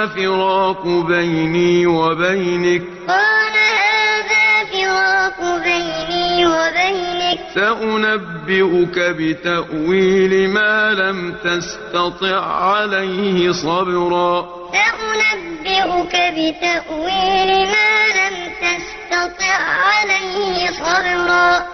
هَٰذَا فِرَاقُ بَيْنِي وَبَيْنِكَ ۚ. سَأُنَبِّئُكَ بِتَأْوِيلِ مَا لَمْ تَسْتَطِع عَّلَيْهِ صَبْرًا. سَأُنَبِّئُكَ بِتَأْوِيلِ مَا لَمْ تَسْتَطِع عَّلَيْهِ صَبْرًا.